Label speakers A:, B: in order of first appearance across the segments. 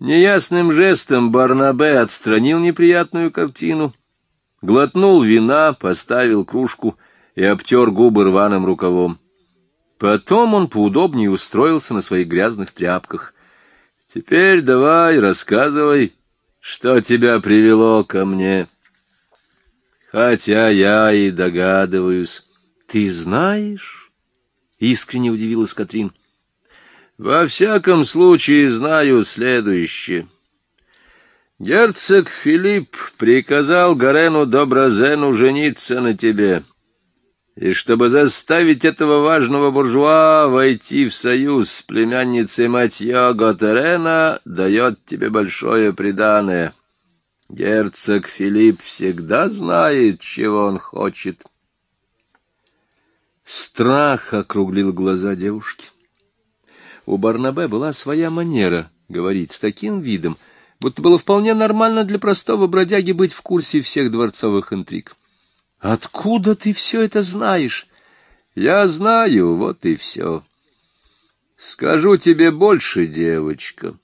A: Неясным жестом Барнабе отстранил неприятную картину, глотнул вина, поставил кружку и обтер губы рваным рукавом. Потом он поудобнее устроился на своих грязных тряпках. «Теперь давай, рассказывай, что тебя привело ко мне». «Хотя я и догадываюсь». «Ты знаешь?» — искренне удивилась Катрин. Во всяком случае, знаю следующее. Герцог Филипп приказал Гарену Доброзену жениться на тебе, и чтобы заставить этого важного буржуа войти в союз с племянницей Матьё Готерена, дает тебе большое преданное. Герцог Филипп всегда знает, чего он хочет. Страх округлил глаза девушки. У Барнабе была своя манера говорить с таким видом, будто было вполне нормально для простого бродяги быть в курсе всех дворцовых интриг. «Откуда ты все это знаешь?» «Я знаю, вот и все. Скажу тебе больше, девочка.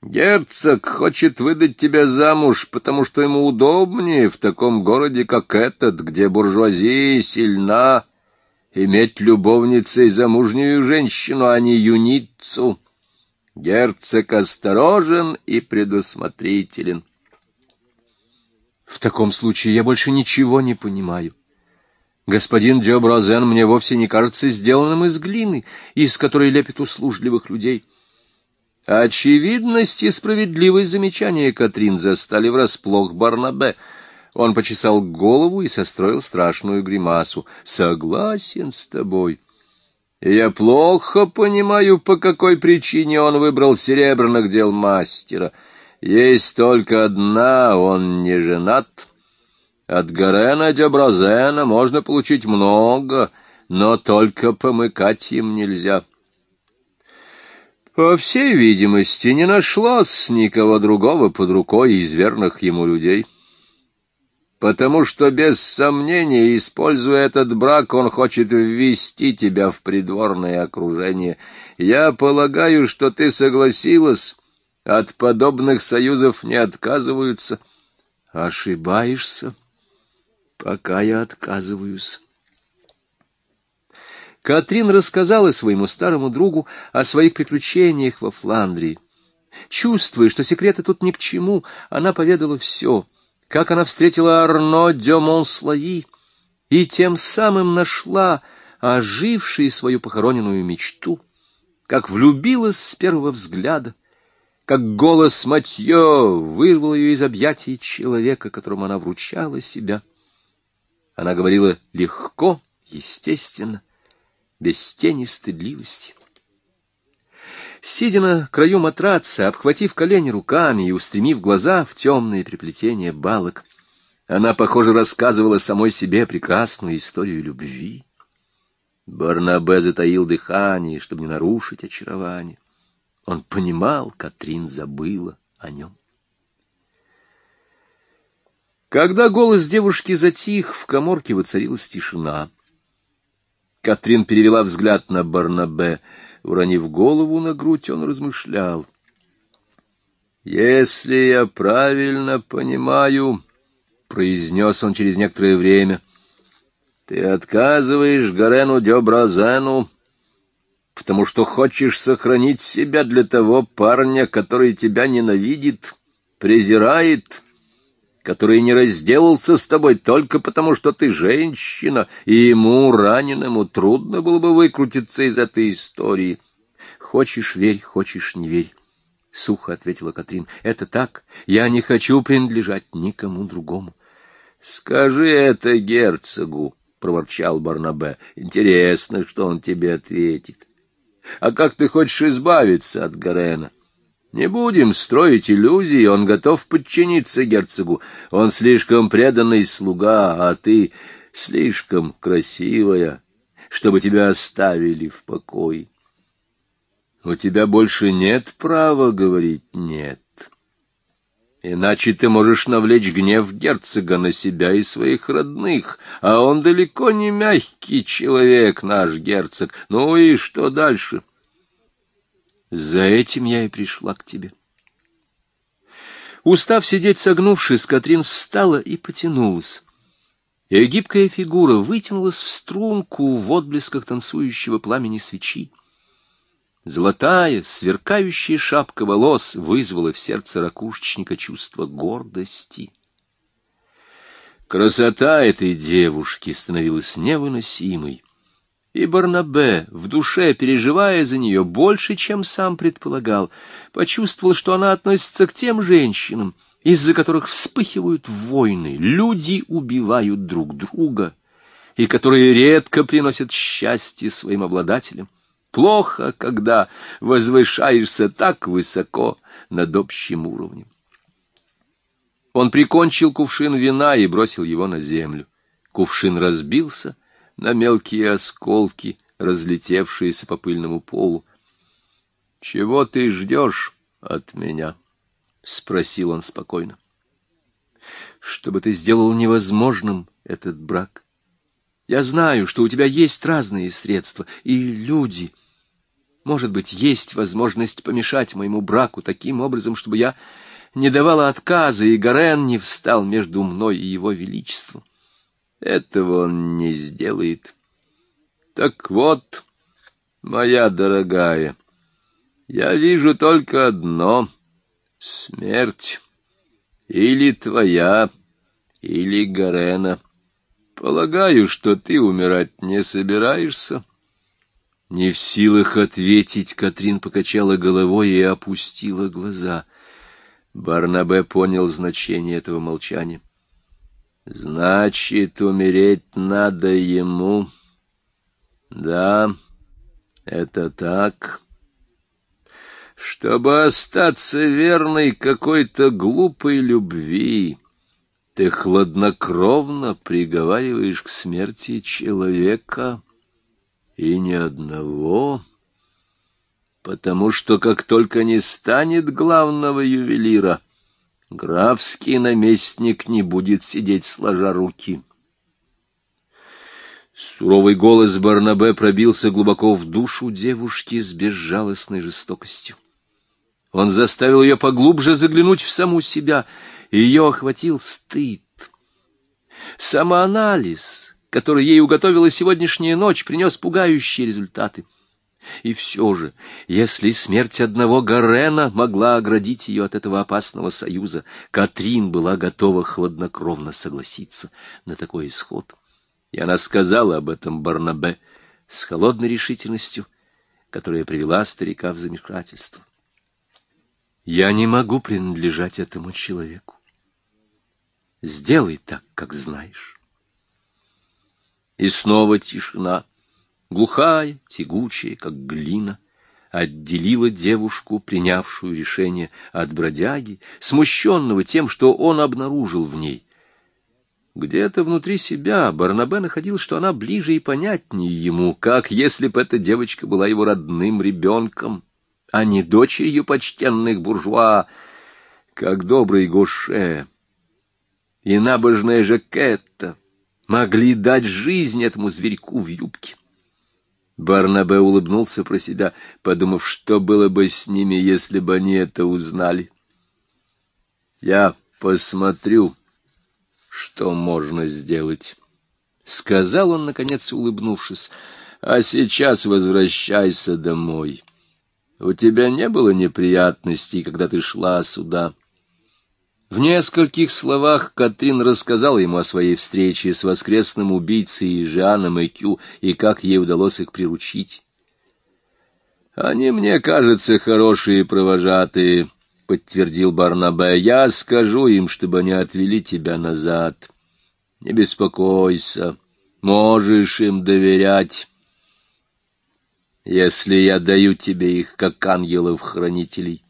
A: Герцог хочет выдать тебя замуж, потому что ему удобнее в таком городе, как этот, где буржуазия сильна» иметь любовницей замужнюю женщину, а не юницу. Герцог осторожен и предусмотрителен. В таком случае я больше ничего не понимаю. Господин Дёброзен мне вовсе не кажется сделанным из глины, из которой лепят услужливых людей. Очевидность и справедливость замечания Катрин застали врасплох Барнабе — он почесал голову и состроил страшную гримасу. «Согласен с тобой. Я плохо понимаю, по какой причине он выбрал серебряных дел мастера. Есть только одна, он не женат. От Гарена Дебразена можно получить много, но только помыкать им нельзя». По всей видимости, не нашлось никого другого под рукой из верных ему людей потому что, без сомнения, используя этот брак, он хочет ввести тебя в придворное окружение. Я полагаю, что ты согласилась, от подобных союзов не отказываются. Ошибаешься, пока я отказываюсь. Катрин рассказала своему старому другу о своих приключениях во Фландрии. Чувствуя, что секреты тут ни к чему, она поведала все — как она встретила Арно де Монслави и тем самым нашла ожившую свою похороненную мечту, как влюбилась с первого взгляда, как голос Матье вырвал ее из объятий человека, которому она вручала себя. Она говорила легко, естественно, без тени стыдливости. Сидя на краю матраца, обхватив колени руками и устремив глаза в темные приплетения балок, она, похоже, рассказывала самой себе прекрасную историю любви. Барнабе затаил дыхание, чтобы не нарушить очарование. Он понимал, Катрин забыла о нем. Когда голос девушки затих, в коморке воцарилась тишина. Катрин перевела взгляд на Барнабе — Уронив голову на грудь, он размышлял. «Если я правильно понимаю...» — произнес он через некоторое время. «Ты отказываешь Гарену Дёбразену, потому что хочешь сохранить себя для того парня, который тебя ненавидит, презирает, который не разделался с тобой только потому, что ты женщина, и ему, раненому, трудно было бы выкрутиться из этой истории. Хочешь — верь, хочешь — не верь. — сухо ответила Катрин. — Это так. Я не хочу принадлежать никому другому. — Скажи это герцогу, — проворчал Барнабе. — Интересно, что он тебе ответит. — А как ты хочешь избавиться от Гарена? — не будем строить иллюзий, он готов подчиниться герцогу. Он слишком преданный слуга, а ты слишком красивая, чтобы тебя оставили в покое. У тебя больше нет права говорить «нет». Иначе ты можешь навлечь гнев герцога на себя и своих родных, а он далеко не мягкий человек, наш герцог. Ну и что дальше?» За этим я и пришла к тебе. Устав сидеть согнувшись, Катрин встала и потянулась. Ее гибкая фигура вытянулась в струнку в отблесках танцующего пламени свечи. Золотая, сверкающая шапка волос вызвала в сердце ракушечника чувство гордости. Красота этой девушки становилась невыносимой, и Барнабе, в душе переживая за нее больше, чем сам предполагал, почувствовал, что она относится к тем женщинам, из-за которых вспыхивают войны, люди убивают друг друга, и которые редко приносят счастье своим обладателям. Плохо, когда возвышаешься так высоко над общим уровнем. Он прикончил кувшин вина и бросил его на землю. Кувшин разбился на мелкие осколки, разлетевшиеся по пыльному полу. — Чего ты ждешь от меня? — спросил он спокойно. — Чтобы ты сделал невозможным этот брак. Я знаю, что у тебя есть разные средства и люди. Может быть, есть возможность помешать моему браку таким образом, чтобы я не давала отказа, и Гарен не встал между мной и его величеством. Этого он не сделает. Так вот, моя дорогая, я вижу только одно — смерть. Или твоя, или Гарена. Полагаю, что ты умирать не собираешься. Не в силах ответить, Катрин покачала головой и опустила глаза — Барнабе понял значение этого молчания. «Значит, умереть надо ему. Да, это так. Чтобы остаться верной какой-то глупой любви, ты хладнокровно приговариваешь к смерти человека, и ни одного» потому что как только не станет главного ювелира, графский наместник не будет сидеть сложа руки. Суровый голос Барнабе пробился глубоко в душу девушки с безжалостной жестокостью. Он заставил ее поглубже заглянуть в саму себя, и ее охватил стыд. Самоанализ, который ей уготовила сегодняшняя ночь, принес пугающие результаты. И все же, если смерть одного Гарена могла оградить ее от этого опасного союза, Катрин была готова хладнокровно согласиться на такой исход. И она сказала об этом Барнабе с холодной решительностью, которая привела старика в замешательство. «Я не могу принадлежать этому человеку. Сделай так, как знаешь». И снова тишина глухая, тягучая, как глина, отделила девушку, принявшую решение от бродяги, смущенного тем, что он обнаружил в ней. Где-то внутри себя Барнабе находил, что она ближе и понятнее ему, как если бы эта девочка была его родным ребенком, а не дочерью почтенных буржуа, как добрый Гоше и набожная Жакетта могли дать жизнь этому зверьку в юбке. Барнабе улыбнулся про себя, подумав, что было бы с ними, если бы они это узнали. «Я посмотрю, что можно сделать», — сказал он, наконец, улыбнувшись. «А сейчас возвращайся домой. У тебя не было неприятностей, когда ты шла сюда?» В нескольких словах Катрин рассказала ему о своей встрече с воскресным убийцей Жаном Экю и как ей удалось их приручить. «Они, мне кажется, хорошие провожатые», — подтвердил Барнабе. «Я скажу им, чтобы они отвели тебя назад. Не беспокойся, можешь им доверять, если я даю тебе их как ангелов-хранителей».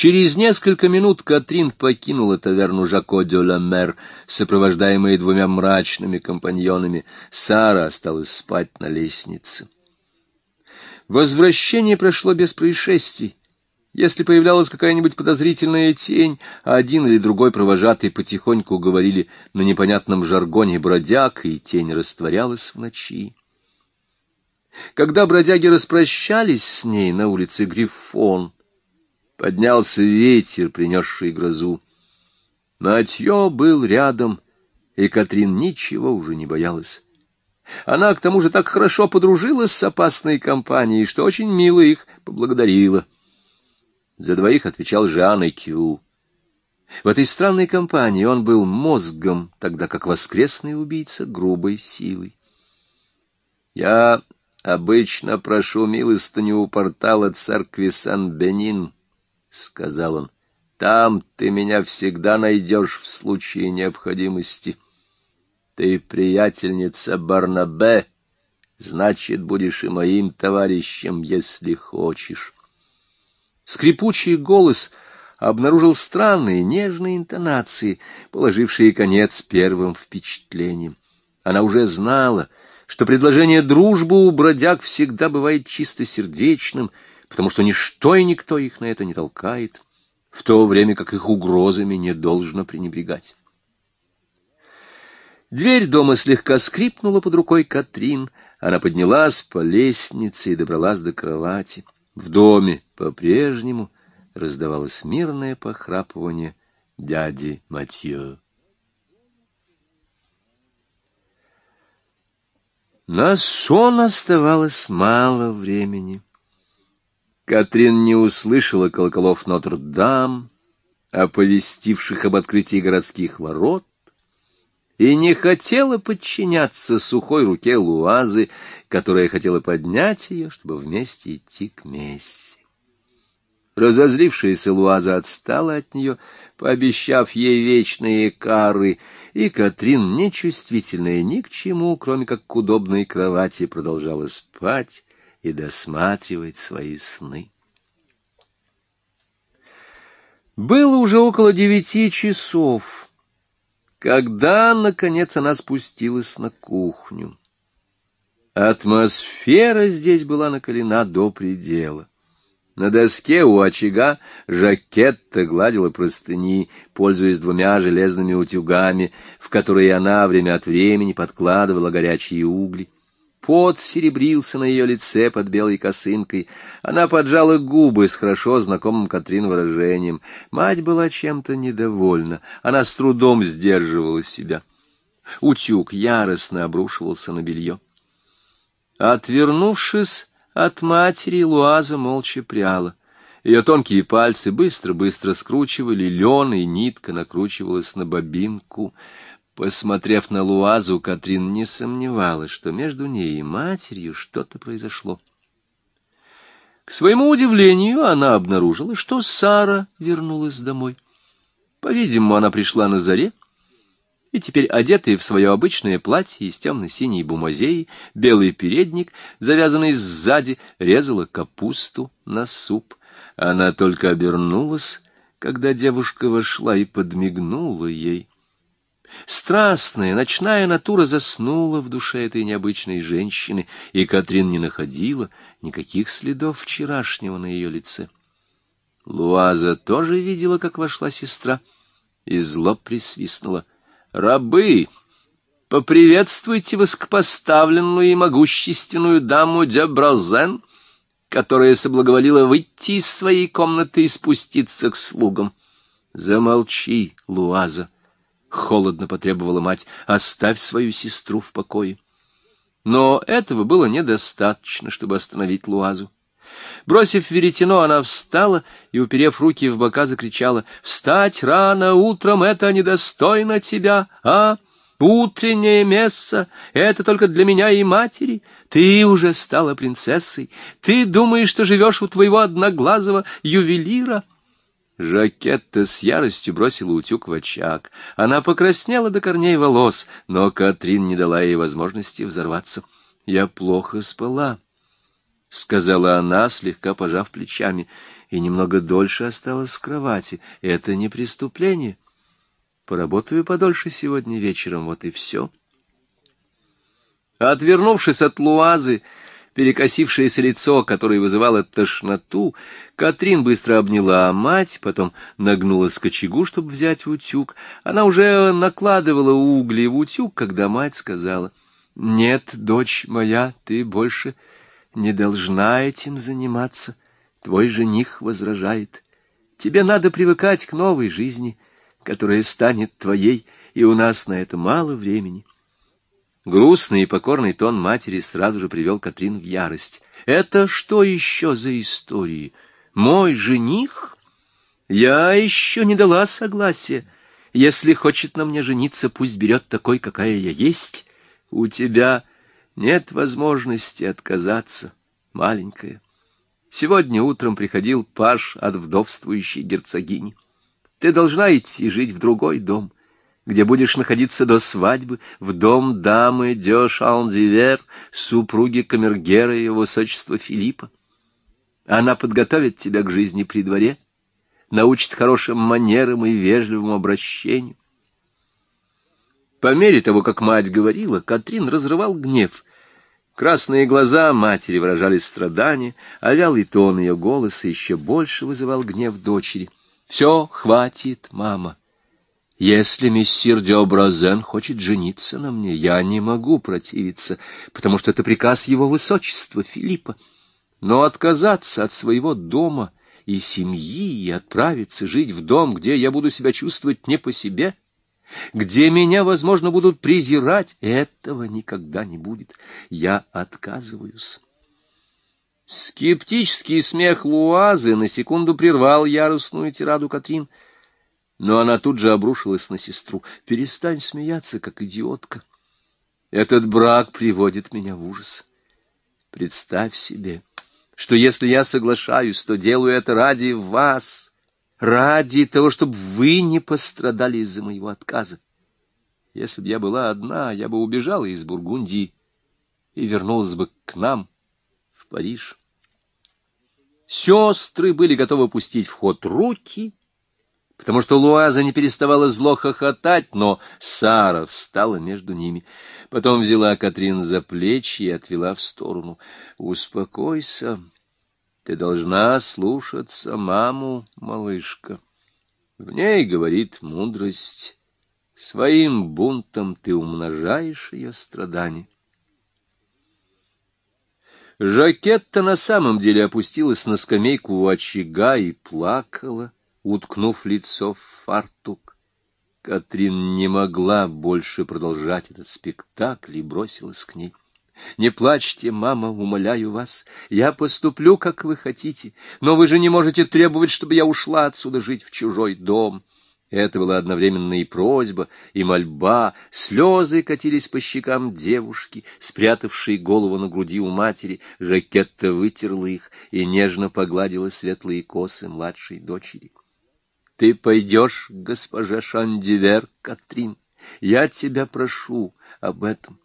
A: Через несколько минут Катрин покинула таверну Жако де ла Мер, сопровождаемая двумя мрачными компаньонами. Сара осталась спать на лестнице. Возвращение прошло без происшествий. Если появлялась какая-нибудь подозрительная тень, а один или другой провожатый потихоньку говорили на непонятном жаргоне бродяг, и тень растворялась в ночи. Когда бродяги распрощались с ней на улице Грифон, Поднялся ветер, принесший грозу. Матье был рядом, и Катрин ничего уже не боялась. Она, к тому же, так хорошо подружилась с опасной компанией, что очень мило их поблагодарила. За двоих отвечал Жан и Кью. В этой странной компании он был мозгом, тогда как воскресный убийца — грубой силой. Я обычно прошу милостыню у портала церкви Сан-Бенин, — сказал он. Там ты меня всегда найдешь в случае необходимости. Ты приятельница Барнабе, значит, будешь и моим товарищем, если хочешь. Скрипучий голос обнаружил странные нежные интонации, положившие конец первым впечатлениям. Она уже знала, что предложение дружбы у бродяг всегда бывает чистосердечным, потому что ничто и никто их на это не толкает, в то время как их угрозами не должно пренебрегать. Дверь дома слегка скрипнула под рукой Катрин, она поднялась по лестнице и добралась до кровати. В доме по-прежнему раздавалось мирное похрапывание дяди Матье. На сон оставалось мало времени. Катрин не услышала колоколов Нотр-Дам, оповестивших об открытии городских ворот, и не хотела подчиняться сухой руке Луазы, которая хотела поднять ее, чтобы вместе идти к Месси. Разозлившаяся Луаза отстала от нее, пообещав ей вечные кары, и Катрин, нечувствительная ни к чему, кроме как к удобной кровати, продолжала спать и досматривать свои сны. Было уже около девяти часов, когда, наконец, она спустилась на кухню. Атмосфера здесь была накалена до предела. На доске у очага Жакетта гладила простыни, пользуясь двумя железными утюгами, в которые она время от времени подкладывала горячие угли. Пот серебрился на ее лице под белой косынкой. Она поджала губы с хорошо знакомым Катрин выражением. Мать была чем-то недовольна. Она с трудом сдерживала себя. Утюг яростно обрушивался на белье. Отвернувшись, от матери Луаза молча пряла. Ее тонкие пальцы быстро-быстро скручивали лен, и нитка накручивалась на бобинку. Посмотрев на Луазу, Катрин не сомневалась, что между ней и матерью что-то произошло. К своему удивлению, она обнаружила, что Сара вернулась домой. По-видимому, она пришла на заре, и теперь, одетая в свое обычное платье из темно-синей бумазеи, белый передник, завязанный сзади, резала капусту на суп. Она только обернулась, когда девушка вошла и подмигнула ей. Страстная ночная натура заснула в душе этой необычной женщины, и Катрин не находила никаких следов вчерашнего на ее лице. Луаза тоже видела, как вошла сестра, и зло присвистнула. Рабы, поприветствуйте воскопоставленную и могущественную даму Дебразен, которая соблаговолила выйти из своей комнаты и спуститься к слугам. Замолчи, Луаза, — холодно потребовала мать, — оставь свою сестру в покое. Но этого было недостаточно, чтобы остановить Луазу. Бросив веретено, она встала и, уперев руки в бока, закричала, «Встать рано утром — это недостойно тебя, а? Утреннее место — это только для меня и матери. Ты уже стала принцессой. Ты думаешь, что живешь у твоего одноглазого ювелира?» Жакетта с яростью бросила утюг в очаг. Она покраснела до корней волос, но Катрин не дала ей возможности взорваться. «Я плохо спала», — сказала она, слегка пожав плечами, и немного дольше осталась в кровати. Это не преступление. Поработаю подольше сегодня вечером, вот и все. Отвернувшись от Луазы, перекосившееся лицо, которое вызывало тошноту, Катрин быстро обняла мать, потом нагнулась к очагу, чтобы взять утюг. Она уже накладывала угли в утюг, когда мать сказала, «Нет, дочь моя, ты больше не должна этим заниматься. Твой жених возражает. Тебе надо привыкать к новой жизни, которая станет твоей, и у нас на это мало времени. Грустный и покорный тон матери сразу же привел Катрин в ярость. «Это что еще за истории? Мой жених? Я еще не дала согласия. Если хочет на мне жениться, пусть берет такой, какая я есть. У тебя нет возможности отказаться, маленькая. Сегодня утром приходил паш от вдовствующей герцогини. Ты должна идти жить в другой дом» где будешь находиться до свадьбы, в дом дамы де Шаунзивер, супруги камергера и его высочества Филиппа. Она подготовит тебя к жизни при дворе, научит хорошим манерам и вежливому обращению. По мере того, как мать говорила, Катрин разрывал гнев. Красные глаза матери выражали страдания, а вялый тон ее голоса еще больше вызывал гнев дочери. «Все, хватит, мама. Если мессир Деобразен хочет жениться на мне, я не могу противиться, потому что это приказ его высочества Филиппа. Но отказаться от своего дома и семьи и отправиться жить в дом, где я буду себя чувствовать не по себе, где меня, возможно, будут презирать, этого никогда не будет. Я отказываюсь. Скептический смех Луазы на секунду прервал яростную тираду Катрин — но она тут же обрушилась на сестру. «Перестань смеяться, как идиотка. Этот брак приводит меня в ужас. Представь себе, что если я соглашаюсь, то делаю это ради вас, ради того, чтобы вы не пострадали из-за моего отказа. Если бы я была одна, я бы убежала из Бургундии и вернулась бы к нам в Париж». Сестры были готовы пустить в ход руки потому что Луаза не переставала зло хохотать, но Сара встала между ними. Потом взяла Катрин за плечи и отвела в сторону. «Успокойся, ты должна слушаться маму, малышка. В ней говорит мудрость. Своим бунтом ты умножаешь ее страдания». Жакетта на самом деле опустилась на скамейку у очага и плакала уткнув лицо в фартук. Катрин не могла больше продолжать этот спектакль и бросилась к ней. «Не плачьте, мама, умоляю вас. Я поступлю, как вы хотите, но вы же не можете требовать, чтобы я ушла отсюда жить в чужой дом». Это была одновременно и просьба, и мольба. Слезы катились по щекам девушки, спрятавшей голову на груди у матери. Жакетта вытерла их и нежно погладила светлые косы младшей дочери. Ты пойдешь к госпоже Шандивер, Катрин. Я тебя прошу об этом.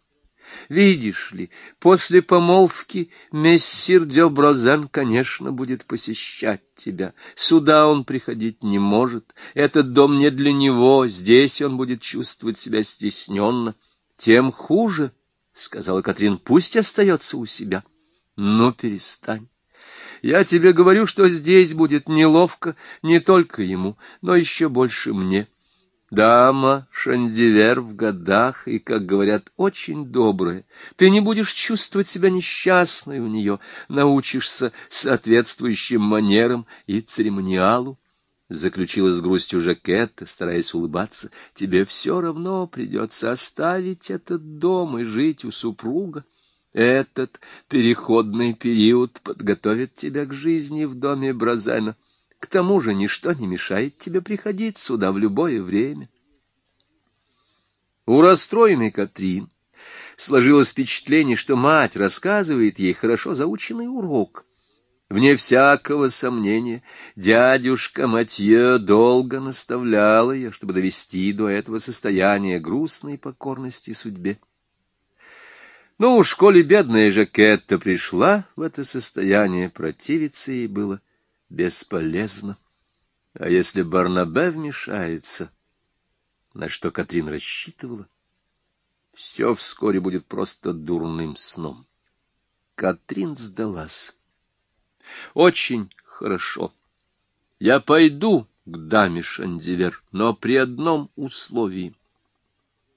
A: Видишь ли, после помолвки мессир Дёброзен, конечно, будет посещать тебя. Сюда он приходить не может. Этот дом не для него. Здесь он будет чувствовать себя стесненно. Тем хуже, — сказала Катрин, — пусть остается у себя. Но перестань. Я тебе говорю, что здесь будет неловко не только ему, но еще больше мне. Дама Шандивер в годах и, как говорят, очень добрая. Ты не будешь чувствовать себя несчастной у нее, научишься соответствующим манерам и церемониалу. Заключила с грустью Жакетта, стараясь улыбаться. Тебе все равно придется оставить этот дом и жить у супруга. Этот переходный период подготовит тебя к жизни в доме Бразена. К тому же ничто не мешает тебе приходить сюда в любое время. У расстроенной Катрин сложилось впечатление, что мать рассказывает ей хорошо заученный урок. Вне всякого сомнения, дядюшка Матье долго наставлял ее, чтобы довести до этого состояния грустной покорности судьбе. Ну уж, коли бедная Жакетта пришла в это состояние, противиться ей было бесполезно. А если Барнабе вмешается, на что Катрин рассчитывала, все вскоре будет просто дурным сном. Катрин сдалась. Очень хорошо. Я пойду к даме Шандивер, но при одном условии.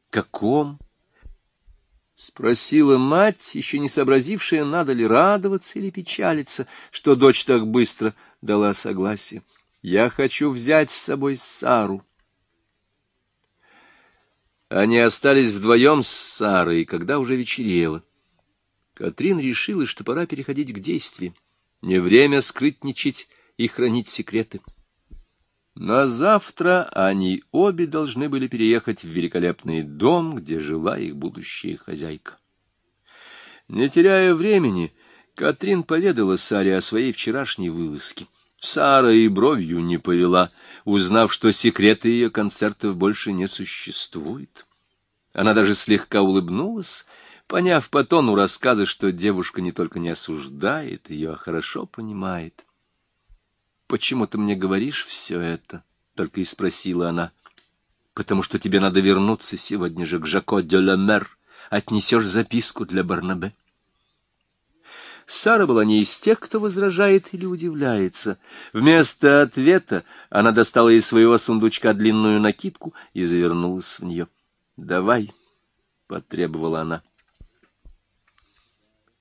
A: Каком? — спросила мать, еще не сообразившая, надо ли радоваться или печалиться, что дочь так быстро дала согласие. Я хочу взять с собой Сару. Они остались вдвоем с Сарой, когда уже вечерело. Катрин решила, что пора переходить к действиям. Не время скрытничать и хранить секреты. На завтра они обе должны были переехать в великолепный дом, где жила их будущая хозяйка. Не теряя времени, Катрин поведала Саре о своей вчерашней вылазке. Сара и бровью не повела, узнав, что секреты ее концертов больше не существует. Она даже слегка улыбнулась, поняв по тону рассказа, что девушка не только не осуждает ее, а хорошо понимает. «Почему ты мне говоришь все это?» — только и спросила она. «Потому что тебе надо вернуться сегодня же к Жако де ла Мер. Отнесешь записку для Барнабе». Сара была не из тех, кто возражает или удивляется. Вместо ответа она достала из своего сундучка длинную накидку и завернулась в нее. «Давай», — потребовала она.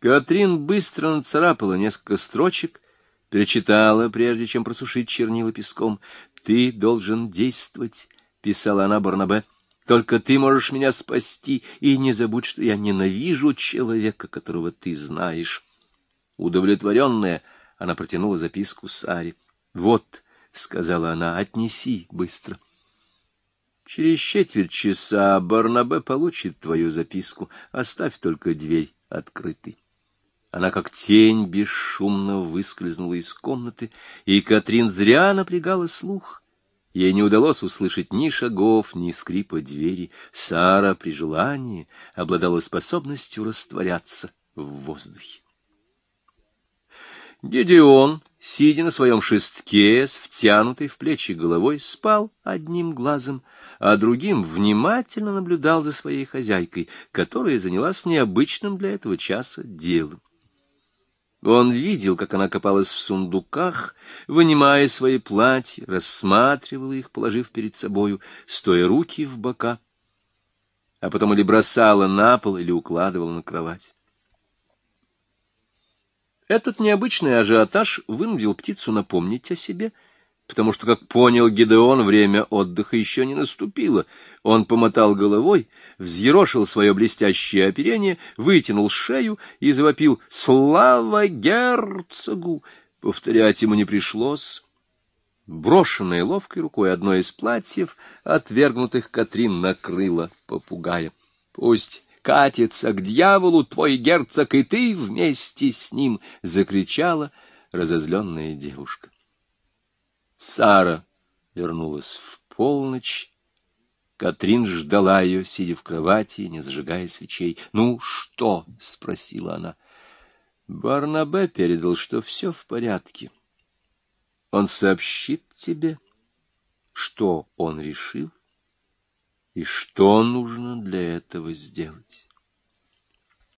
A: Катрин быстро нацарапала несколько строчек, перечитала, прежде чем просушить чернила песком. «Ты должен действовать», — писала она Барнабе. «Только ты можешь меня спасти, и не забудь, что я ненавижу человека, которого ты знаешь». Удовлетворенная, она протянула записку Саре. «Вот», — сказала она, — «отнеси быстро». Через четверть часа Барнабе получит твою записку. Оставь только дверь открытой. Она как тень бесшумно выскользнула из комнаты, и Катрин зря напрягала слух. Ей не удалось услышать ни шагов, ни скрипа двери. Сара при желании обладала способностью растворяться в воздухе. Гедеон, сидя на своем шестке, с втянутой в плечи головой, спал одним глазом, а другим внимательно наблюдал за своей хозяйкой, которая занялась необычным для этого часа делом. Он видел, как она копалась в сундуках, вынимая свои платья, рассматривала их, положив перед собою, стоя руки в бока, а потом или бросала на пол, или укладывала на кровать. Этот необычный ажиотаж вынудил птицу напомнить о себе, потому что, как понял Гидеон, время отдыха еще не наступило. Он помотал головой, взъерошил свое блестящее оперение, вытянул шею и завопил «Слава герцогу!» Повторять ему не пришлось. Брошенное ловкой рукой одно из платьев, отвергнутых Катрин, накрыло попугая. Пусть катится к дьяволу твой герцог, и ты вместе с ним!» — закричала разозленная девушка. Сара вернулась в полночь. Катрин ждала ее, сидя в кровати, не зажигая свечей. «Ну что?» — спросила она. Барнабе передал, что все в порядке. Он сообщит тебе, что он решил и что нужно для этого сделать.